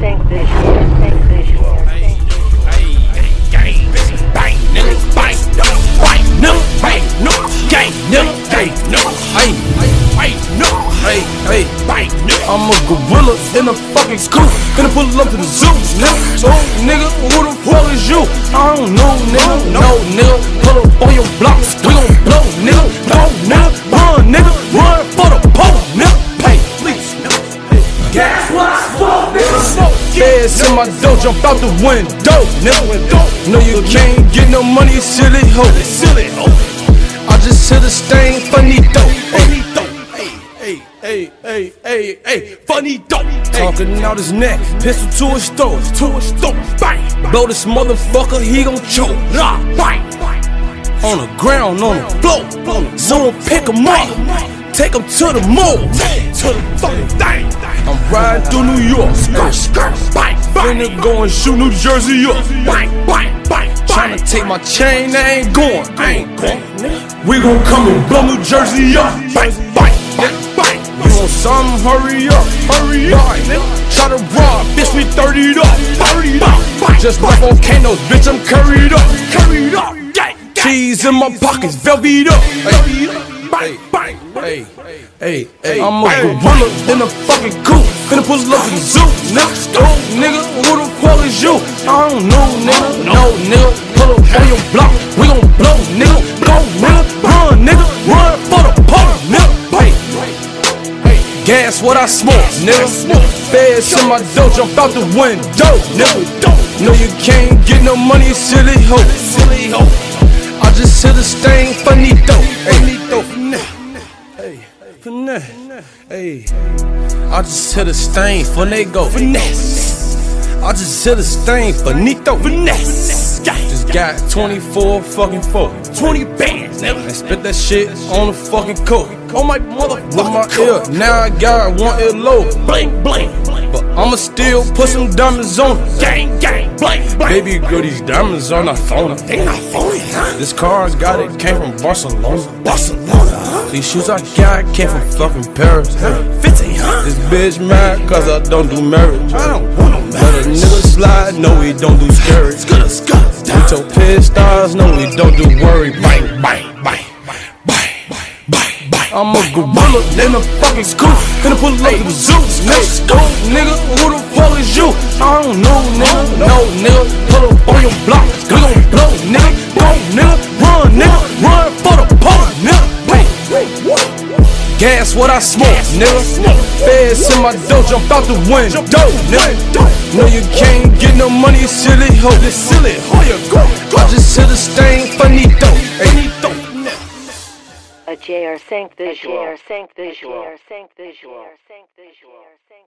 Think this year. Think this year. I'm a gorilla in a fucking school, gonna pull up to the zoo, nigga. So, nigga, who the fuck is you? I don't know, nigga, no, nigga, pull up on your blocks. In my dough, jump out the window, nigga. No, you can't get no money, silly hoe. Silly hoe. I just hit a stain, funny dope. Funny dope. Hey, hey, hey, hey, hey, Faneto. Talking out his neck, pistol to his throat, to his throat. Bang. Blow this motherfucker, he gon' choke. Bang. On the ground, on the floor. So don't pick him up. Take him to the mall. To the fucking thing. I'm riding through New York. Skirt, skirt. Finna go and shoot New Jersey up. Bang, bang, bang. Tryna take my chain, I ain't going. I ain't going. We gon' come and blow New Jersey up. Bang, bang, bang, bang. You want some? Hurry up, hurry up. Try to rob, bitch, we 30'd up. 30'd up. Just like volcanoes, bitch, I'm curried up. Curried up. Cheese in my pockets, velvet up. Hey, bang, hey. Hey, hey, I'm a gorilla in a fucking coop. Finna pull up in the zoo, nigga. Oh, nigga, I don't know, nigga. No, nigga, pull up on your block. We gon' blow, nigga. Go, nigga. Run, nigga. Run for the park, nigga. Hey, gas what I smoke, nigga. Feds in my dough, jump out the window, nigga. No, you can't get no money, silly hoe. Silly hoe. I just hit a stain, funny dope. Funny. Hey. Hey, I just hit a stain, Faneto. Finesse. I just hit a stain, Faneto. Finesse. Just got 24 fucking folk. 20 bands, nigga. And spit that shit on the fucking coat. On my motherfucking my ear. Now I got one ear low. Bling, bling. But I'ma still put some diamonds on. Gang, gang, bling, bling. Baby girl, these diamonds are not phony. They not phony, huh? This car I got it came from Barcelona. Barcelona, huh? These shoes I got came from fucking Paris. Huh? 50, huh? This bitch mad cause I don't do marriage. I don't marriage. Let a nigga slide, no, we don't do scary. With your piss stars, no, we don't do worry. Bang, bang, bang. bang bang I'm a gorilla in a fucking school. Gonna pull up to the zoo. Go, nigga, who the fuck is you? I don't know, nigga. No, nigga, pull up on your block. Gas what I smoke, nigga. Feds in my dough, jump out the window, nigga. No, you can't get no money, silly hoe. This silly hoe, you go. I just hit a stain, funny dope. Hey, A JR Sync visual. A JR Sync visual. A JR Sync visual. A JR Sync visual.